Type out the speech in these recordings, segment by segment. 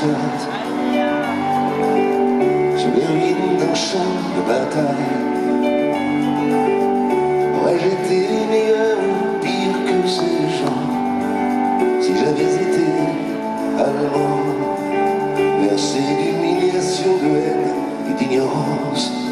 stade. J'ai bien ri champ de bataille. Moi j'étais meilleur ou pire que ces gens. Si j'avais été allemand, versé d'humiliation, de haine et d'ignorance.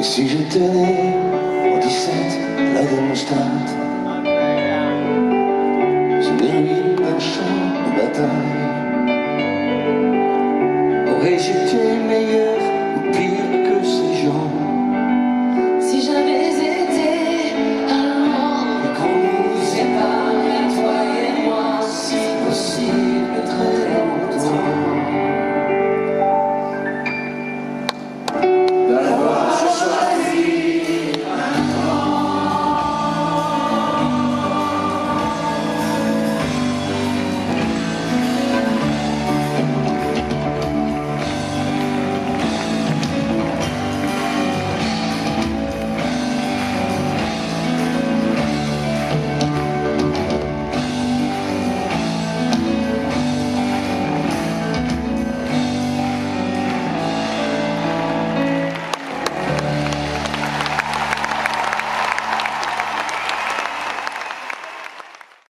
Et si je tenais en 17 la démonstrate